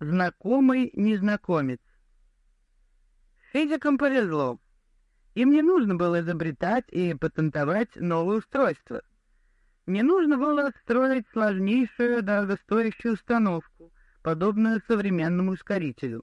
Знакомый незнакомец. Физикам повезло. Им не нужно было изобретать и патентовать новые устройства. Не нужно было строить сложнейшую, дорогостоящую установку, подобную современному ускорителю.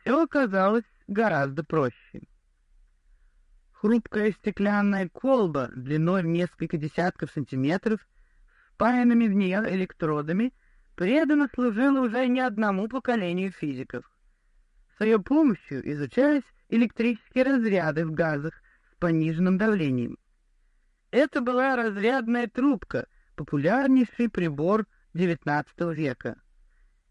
Все оказалось гораздо проще. Хрупкая стеклянная колба длиной в несколько десятков сантиметров, спаянными в нее электродами — преданно служила уже не одному поколению физиков. С ее помощью изучались электрические разряды в газах с пониженным давлением. Это была разрядная трубка, популярнейший прибор XIX века.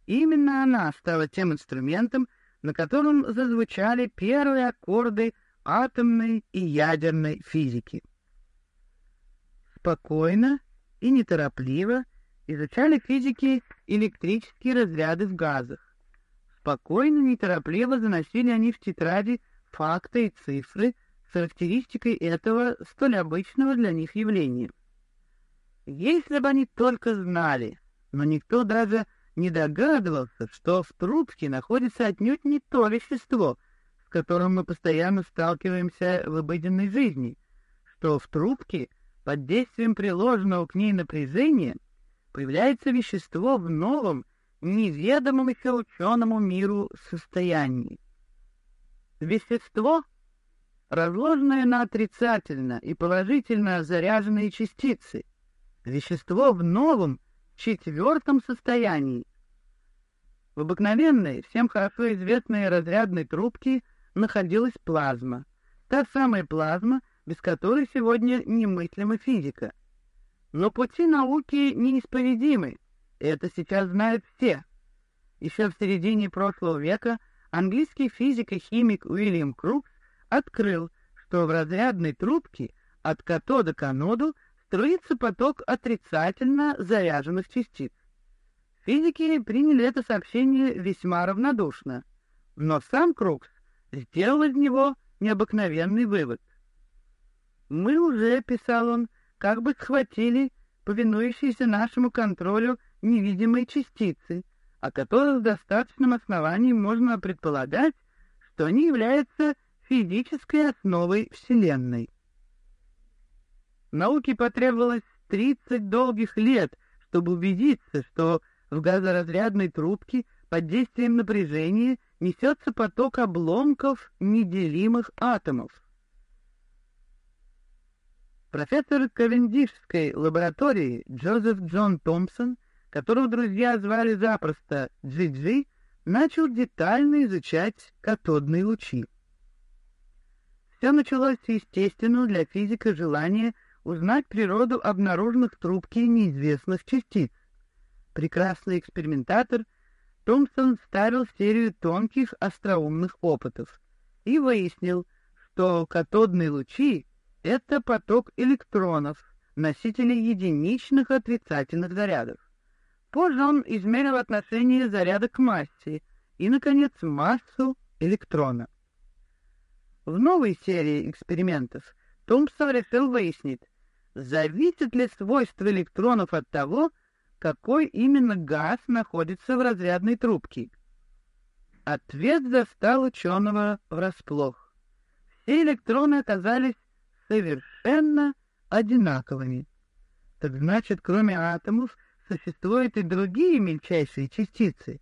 Именно она стала тем инструментом, на котором зазвучали первые аккорды атомной и ядерной физики. Спокойно и неторопливо изучали физики электрические разряды в газах. Спокойно, неторопливо заносили они в тетради факты и цифры с характеристикой этого столь обычного для них явления. Если бы они только знали, но никто даже не догадывался, что в трубке находится отнюдь не то вещество, с которым мы постоянно сталкиваемся в обыденной жизни, что в трубке под действием приложенного к ней напряжения — появляется вещество в новом, неведомом еще ученому миру состоянии. Вещество, разложенное на отрицательно и положительно заряженные частицы, вещество в новом, четвертом состоянии. В обыкновенной, всем хорошо известной разрядной трубке находилась плазма, та самая плазма, без которой сегодня немыслима физика — но пути науки неисповедимы, это сейчас знают все. Еще в середине прошлого века английский физик и химик Уильям Крукс открыл, что в разрядной трубке от катода к аноду струится поток отрицательно заряженных частиц. Физики приняли это сообщение весьма равнодушно, но сам Крукс сделал из него необыкновенный вывод. «Мы уже, — писал он, как бы схватили повинующиеся нашему контролю невидимые частицы, о которых с достаточным основанием можно предполагать, что они являются физической основой Вселенной. Науке потребовалось 30 долгих лет, чтобы убедиться, что в газоразрядной трубке под действием напряжения несется поток обломков неделимых атомов. Профессор Кавендишской лаборатории Джозеф Джон Томпсон, которого друзья звали запросто Джи-Джи, начал детально изучать катодные лучи. Все началось с естественного для физика желания узнать природу обнаруженных в трубке неизвестных частиц. Прекрасный экспериментатор, Томпсон ставил серию тонких остроумных опытов и выяснил, что катодные лучи это поток электронов, носителей единичных отрицательных зарядов. Позже он измерил отношение заряда к массе и, наконец, массу электрона. В новой серии экспериментов Томпсон решил выяснить, зависит ли свойство электронов от того, какой именно газ находится в разрядной трубке. Ответ застал ученого врасплох. Все электроны оказались совершенно одинаковыми. Так значит, кроме атомов, существуют и другие мельчайшие частицы.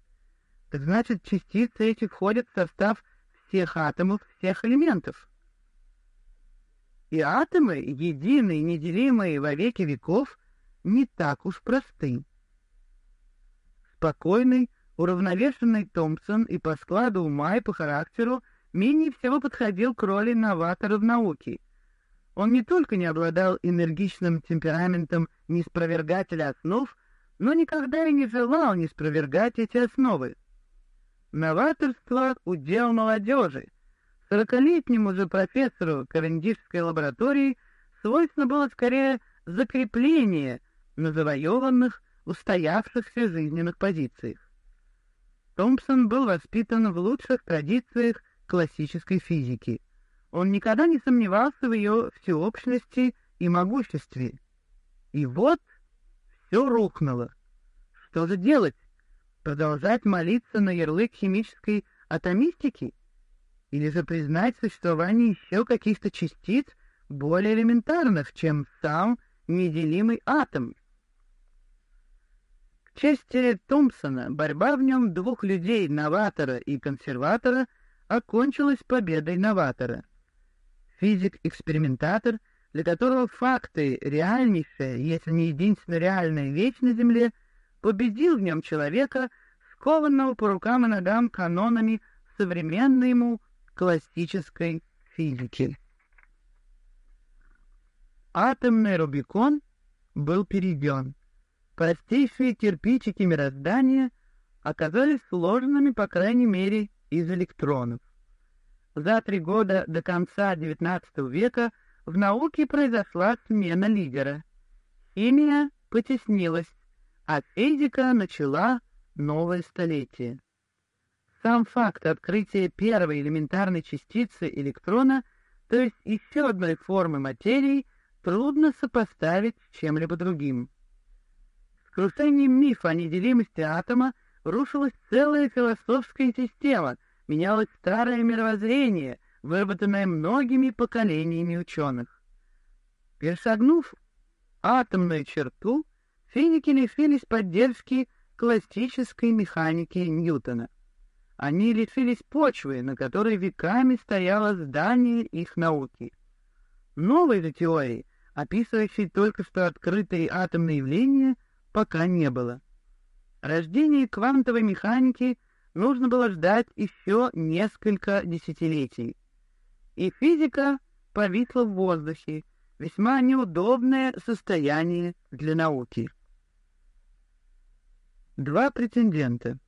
Так значит, частицы эти входят в состав всех атомов, всех элементов. И атомы, единые, неделимые во веки веков, не так уж просты. Спокойный, уравновешенный Томпсон и по складу ума, и по характеру менее всего подходил к роли новатора в науке — он не только не обладал энергичным темпераментом неспровергателя основ, но никогда и не желал не эти основы. Новаторство — удел молодежи. Сорокалетнему же профессору Кавендишской лаборатории свойственно было скорее закрепление на завоеванных, устоявшихся жизненных позициях. Томпсон был воспитан в лучших традициях классической физики — он никогда не сомневался в ее всеобщности и могуществе. И вот все рухнуло. Что же делать? Продолжать молиться на ярлык химической атомистики? Или же признать существование еще каких-то частиц более элементарных, чем сам неделимый атом? К чести Томпсона борьба в нем двух людей, новатора и консерватора, окончилась победой новатора. Физик-экспериментатор, для которого факты реальнейшая, если не единственно реальная вещь на Земле, победил в нем человека, скованного по рукам и ногам канонами современной ему классической физики. Атомный Рубикон был перейден. Простейшие кирпичики мироздания оказались сложными, по крайней мере, из электронов. За три года до конца XIX века в науке произошла смена лидера. Химия потеснилась, а физика начала новое столетие. Сам факт открытия первой элементарной частицы электрона, то есть еще одной формы материи, трудно сопоставить с чем-либо другим. С крушением мифа о неделимости атома рушилась целая философская система, менялось старое мировоззрение, выработанное многими поколениями ученых. Перешагнув атомную черту, физики лишились поддержки классической механики Ньютона. Они лишились почвы, на которой веками стояло здание их науки. Новой же теории, описывающей только что открытые атомные явления, пока не было. Рождение квантовой механики нужно было ждать еще несколько десятилетий. И физика повисла в воздухе, весьма неудобное состояние для науки. Два претендента.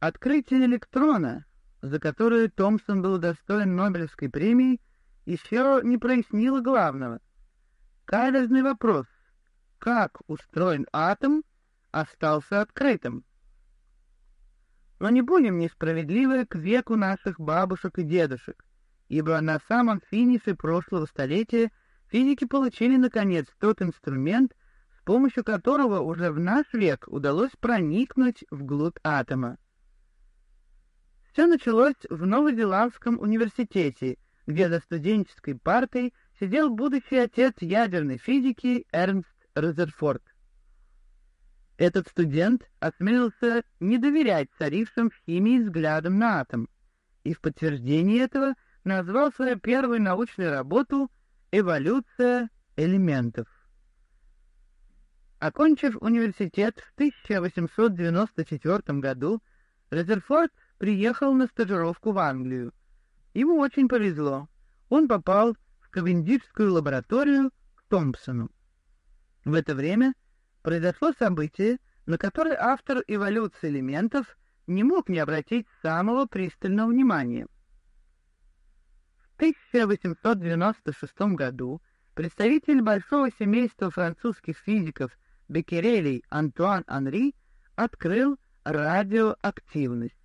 Открытие электрона, за которое Томпсон был достоин Нобелевской премии, еще не прояснило главного. Каверзный вопрос, как устроен атом, остался открытым. Но не будем несправедливы к веку наших бабушек и дедушек, ибо на самом финише прошлого столетия физики получили, наконец, тот инструмент, помощью которого уже в наш век удалось проникнуть вглубь атома. Все началось в Новозеландском университете, где за студенческой партой сидел будущий отец ядерной физики Эрнст Резерфорд. Этот студент осмелился не доверять царившим в химии взглядам на атом, и в подтверждение этого назвал свою первую научную работу «Эволюция элементов». Окончив университет в 1894 году, Резерфорд приехал на стажировку в Англию. Ему очень повезло. Он попал в Кавендишскую лабораторию к Томпсону. В это время произошло событие, на которое автор эволюции элементов не мог не обратить самого пристального внимания. В 1896 году представитель большого семейства французских физиков Беккерелей Антуан Анри открыл радиоактивность.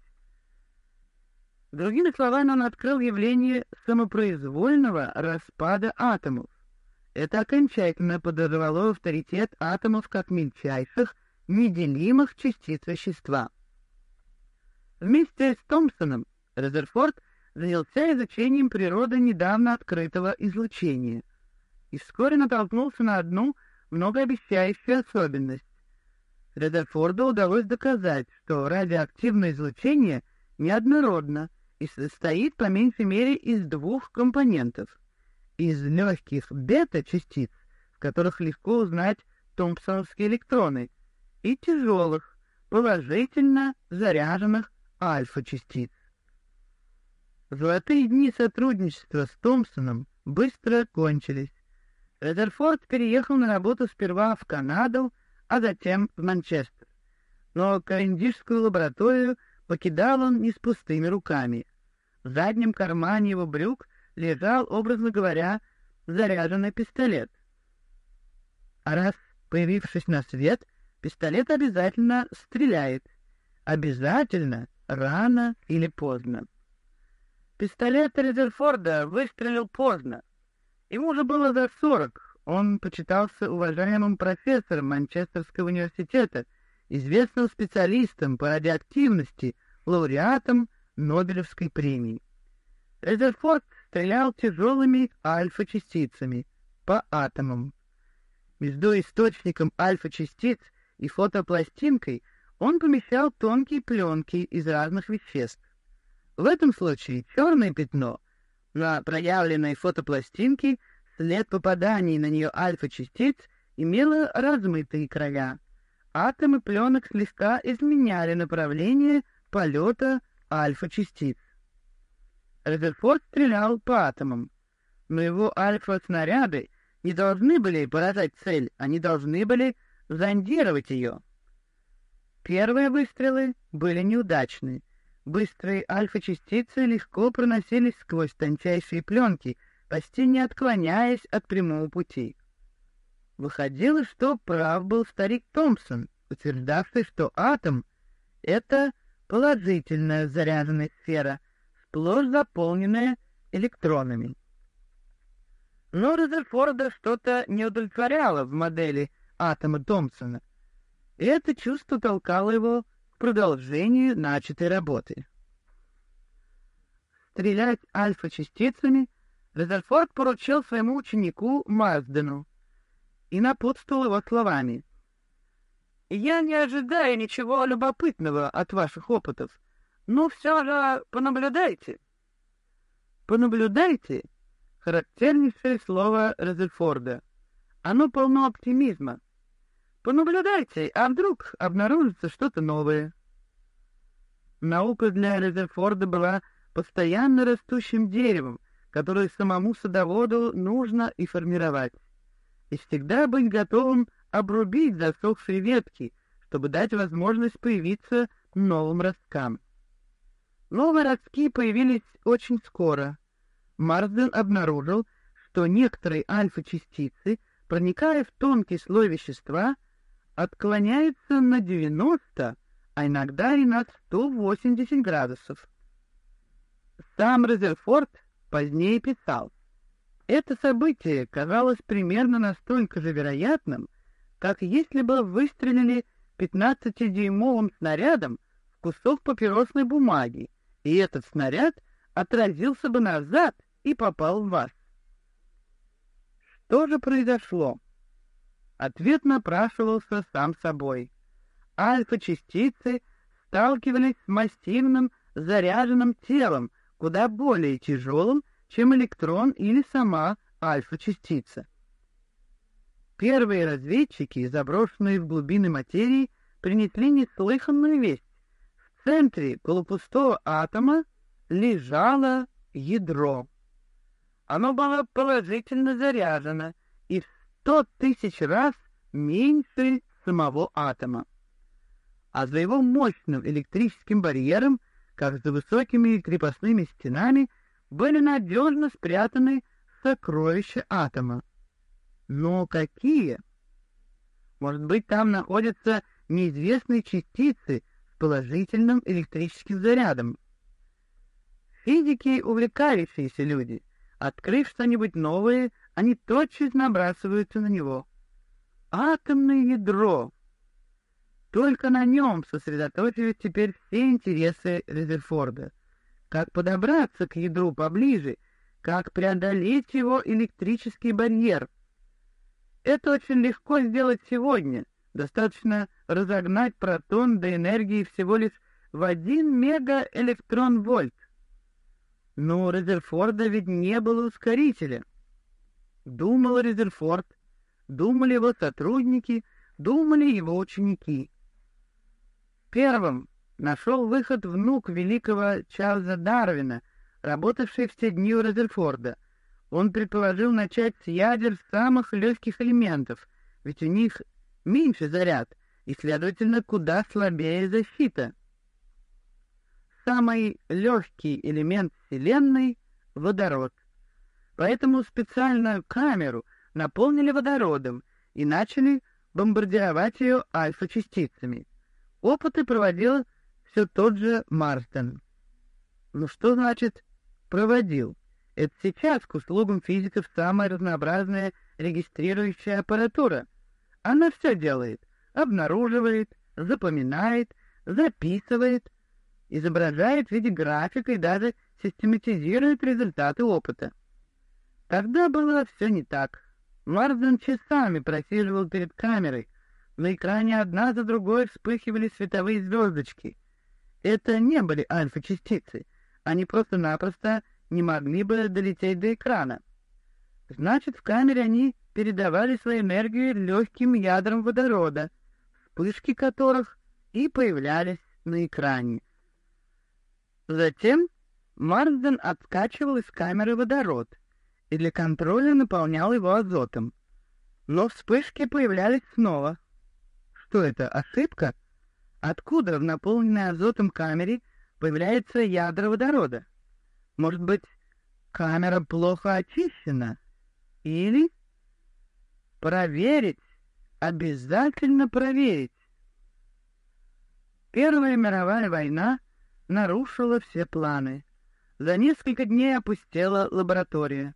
Другими словами, он открыл явление самопроизвольного распада атомов. Это окончательно подорвало авторитет атомов как мельчайших, неделимых частиц вещества. Вместе с Томпсоном Резерфорд занялся изучением природы недавно открытого излучения и вскоре натолкнулся на одну многообещающая особенность. Редерфорду удалось доказать, что радиоактивное излучение неоднородно и состоит по меньшей мере из двух компонентов. Из легких бета-частиц, в которых легко узнать томпсоновские электроны, и тяжелых, положительно заряженных альфа-частиц. Золотые дни сотрудничества с Томпсоном быстро кончились. Резерфорд переехал на работу сперва в Канаду, а затем в Манчестер. Но Кавендишскую лабораторию покидал он не с пустыми руками. В заднем кармане его брюк лежал, образно говоря, заряженный пистолет. А раз появившись на свет, пистолет обязательно стреляет. Обязательно, рано или поздно. Пистолет Резерфорда выстрелил поздно. Ему уже было за сорок. Он почитался уважаемым профессором Манчестерского университета известным специалистом по радиоактивности, лауреатом Нобелевской премии. Резерфорд стрелял тяжелыми альфа-частицами по атомам. Между источником альфа-частиц и фотопластинкой он помещал тонкие пленки из разных веществ. В этом случае черное пятно на проявленной фотопластинке след попаданий на нее альфа-частиц имело размытые края. Атомы пленок слегка изменяли направление полета альфа-частиц. Резерфорд стрелял по атомам, но его альфа-снаряды не должны были поражать цель, они должны были зондировать ее. Первые выстрелы были неудачны. Быстрые альфа-частицы легко проносились сквозь тончайшие пленки, почти не отклоняясь от прямого пути. Выходило, что прав был старик Томпсон, утверждавший, что атом — это положительная заряженная сфера, сплошь заполненная электронами. Но Резерфорда что-то не удовлетворяло в модели атома Томпсона — это чувство толкало его к продолжению начатой работы. Стрелять альфа-частицами Резерфорд поручил своему ученику Маздену и напутствовал его словами. «Я не ожидаю ничего любопытного от ваших опытов, но все же понаблюдайте». «Понаблюдайте» — характернейшее слово Резерфорда. Оно полно оптимизма. Понаблюдайте, а вдруг обнаружится что-то новое. Наука для Резерфорда была постоянно растущим деревом, которое самому садоводу нужно и формировать, и всегда быть готовым обрубить засохшие ветки, чтобы дать возможность появиться новым росткам. Новые ростки появились очень скоро. Марсден обнаружил, что некоторые альфа-частицы, проникая в тонкий слой вещества, отклоняется на 90, а иногда и на 180 градусов. Сам Резерфорд позднее писал, это событие казалось примерно настолько же вероятным, как если бы выстрелили 15-дюймовым снарядом в кусок папиросной бумаги, и этот снаряд отразился бы назад и попал в вас. Что же произошло? Ответ напрашивался сам собой. Альфа-частицы сталкивались с массивным заряженным телом, куда более тяжелым, чем электрон или сама альфа-частица. Первые разведчики, заброшенные в глубины материи, принесли неслыханную весть. В центре полупустого атома лежало ядро. Оно было положительно заряжено, и в сто тысяч раз меньше самого атома. А за его мощным электрическим барьером, как за высокими крепостными стенами, были надежно спрятаны сокровища атома. Но какие? Может быть, там находятся неизвестные частицы положительным электрическим зарядом. Физики — увлекающиеся люди. Открыв что-нибудь новое, они тотчас набрасываются на него. Атомное ядро. Только на нем сосредоточивают теперь все интересы Резерфорда. Как подобраться к ядру поближе, как преодолеть его электрический барьер. Это очень легко сделать сегодня. Достаточно разогнать протон до энергии всего лишь в один мегаэлектрон-вольт. Но у Резерфорда ведь не было ускорителя. Думал Резерфорд, думали его сотрудники, думали его ученики. Первым нашел выход внук великого Чарльза Дарвина, работавший в те дни у Резерфорда. Он предположил начать с ядер самых легких элементов, ведь у них меньше заряд и, следовательно, куда слабее защита. Самый легкий элемент Вселенной — водород. Поэтому специальную камеру наполнили водородом и начали бомбардировать ее альфа-частицами. Опыты проводил все тот же Марстон. Ну что значит «проводил»? Это сейчас к услугам физиков самая разнообразная регистрирующая аппаратура. Она все делает, обнаруживает, запоминает, записывает, изображает в виде графика и даже систематизирует результаты опыта. Тогда было все не так. Марсден часами просиживал перед камерой. На экране одна за другой вспыхивали световые звездочки. Это не были альфа-частицы. Они просто-напросто не могли бы долететь до экрана. Значит, в камере они передавали свою энергию легким ядрам водорода, вспышки которых и появлялись на экране. Затем Марсден откачивал из камеры водород и для контроля наполнял его азотом. Но вспышки появлялись снова. Что это, ошибка? Откуда в наполненной азотом камере появляется ядра водорода? Может быть, камера плохо очищена? Или проверить, обязательно проверить. Первая мировая война нарушила все планы. За несколько дней опустела лаборатория.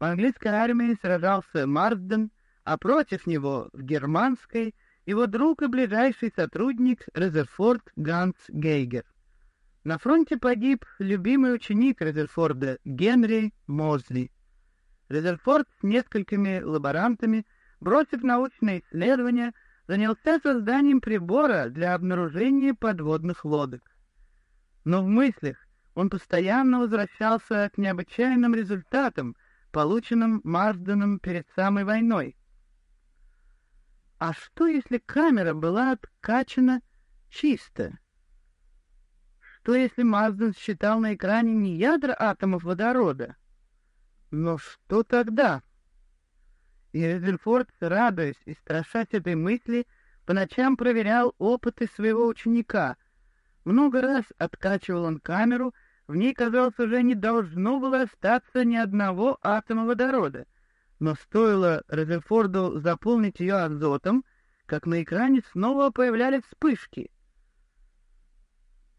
В английской армии сражался Марсден, а против него в германской его друг и ближайший сотрудник Резерфорд Ганс Гейгер. На фронте погиб любимый ученик Резерфорда Генри Мозли. Резерфорд с несколькими лаборантами, бросив научные исследования, занялся созданием прибора для обнаружения подводных лодок. Но в мыслях он постоянно возвращался к необычайным результатам, полученным Марсденом перед самой войной. А что, если камера была откачана чисто? Что, если Марсден считал на экране не ядра атомов водорода, но что тогда? И Резерфорд, радуясь и страшась этой мысли, по ночам проверял опыты своего ученика. Много раз откачивал он камеру, в ней, казалось, уже не должно было остаться ни одного атома водорода. Но стоило Резерфорду заполнить ее азотом, как на экране снова появлялись вспышки.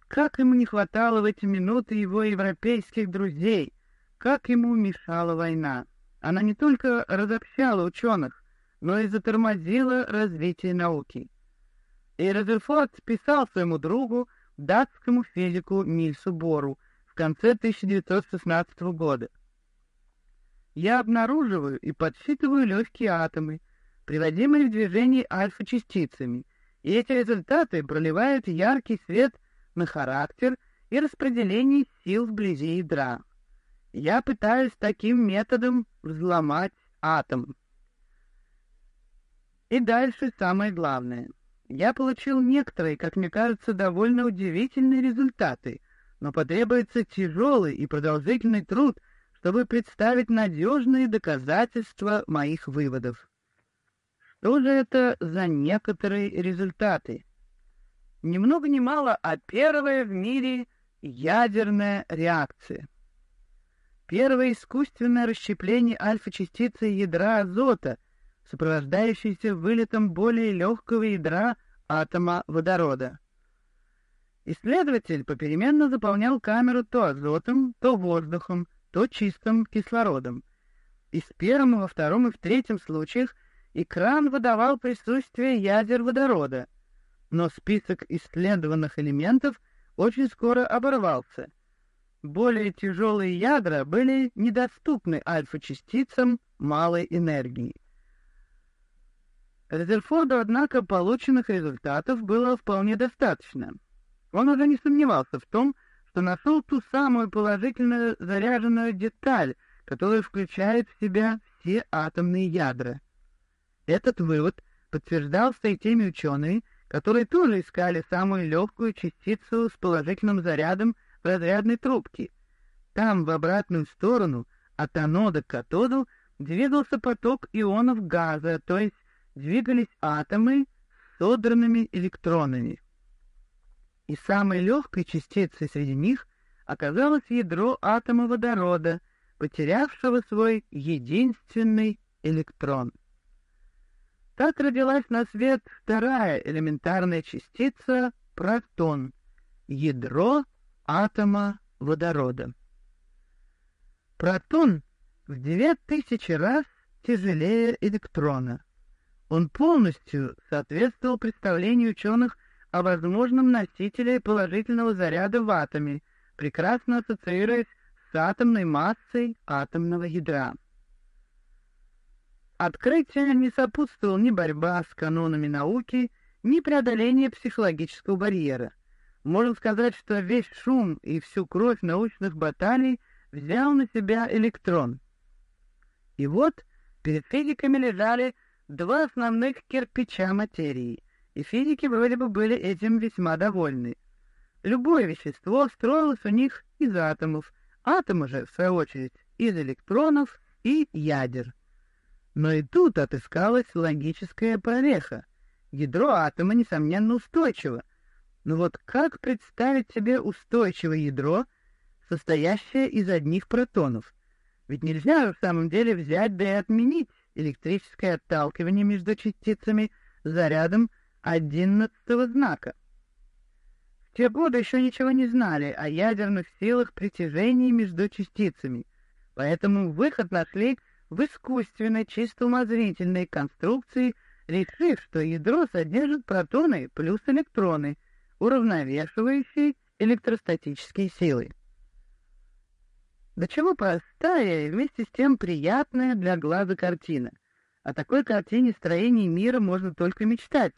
Как ему не хватало в эти минуты его европейских друзей, как ему мешала война? Она не только разобщала ученых, но и затормозила развитие науки. И Резерфорд писал своему другу, датскому физику Нильсу Бору, в конце 1916 года. «Я обнаруживаю и подсчитываю легкие атомы, приводимые в движение альфа-частицами, и эти результаты проливают яркий свет на характер и распределение сил вблизи ядра я пытаюсь таким методом взломать атом. И дальше самое главное. Я получил некоторые, как мне кажется, довольно удивительные результаты, но потребуется тяжелый и продолжительный труд, чтобы представить надежные доказательства моих выводов. Что же это за некоторые результаты? Ни много ни мало, а первая в мире ядерная реакция. Первое искусственное расщепление альфа-частицы ядра азота, сопровождающееся вылетом более легкого ядра атома водорода. Исследователь попеременно заполнял камеру то азотом, то воздухом, то чистым кислородом. И в первом, во втором и в третьем случаях экран выдавал присутствие ядер водорода, но список исследованных элементов очень скоро оборвался — более тяжелые ядра были недоступны альфа-частицам малой энергии. Резерфорду, однако, полученных результатов было вполне достаточно. Он уже не сомневался в том, что нашел ту самую положительно заряженную деталь, которая включает в себя все атомные ядра. Этот вывод подтверждался и теми учеными, которые тоже искали самую легкую частицу с положительным зарядом разрядной трубки. Там, в обратную сторону, от анода к катоду, двигался поток ионов газа, то есть двигались атомы с содранными электронами. И самой легкой частицей среди них оказалось ядро атома водорода, потерявшего свой единственный электрон. Так родилась на свет вторая элементарная частица — протон, ядро атома водорода. Протон в девять тысяч раз тяжелее электрона. Он полностью соответствовал представлению ученых о возможном носителе положительного заряда в атоме, прекрасно ассоциируясь с атомной массой атомного ядра. Открытие не сопутствовало ни борьба с канонами науки, ни преодоление психологического барьера. Можно сказать, что весь шум и всю кровь научных баталий взял на себя электрон. И вот перед физиками лежали два основных кирпича материи, и физики вроде бы были этим весьма довольны. Любое вещество строилось у них из атомов, атомы же, в свою очередь, из электронов и ядер. Но и тут отыскалась логическая прореха. Ядро атома, несомненно, устойчиво. Но вот как представить себе устойчивое ядро, состоящее из одних протонов? Ведь нельзя в самом деле взять да и отменить электрическое отталкивание между частицами зарядом одиннадцатого знака. В те годы еще ничего не знали о ядерных силах притяжения между частицами, поэтому выход нашли в искусственной, чисто умозрительной конструкции, решив, что ядро содержит протоны плюс электроны, уравновешивающие электростатические силы. До чего простая и вместе с тем приятная для глаза картина. О такой картине строения мира можно только мечтать.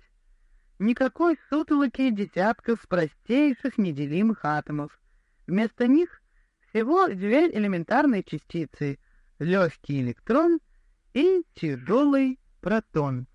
Никакой сутолоки десятков простейших неделимых атомов. Вместо них всего две элементарные частицы — легкий электрон и тяжелый протон.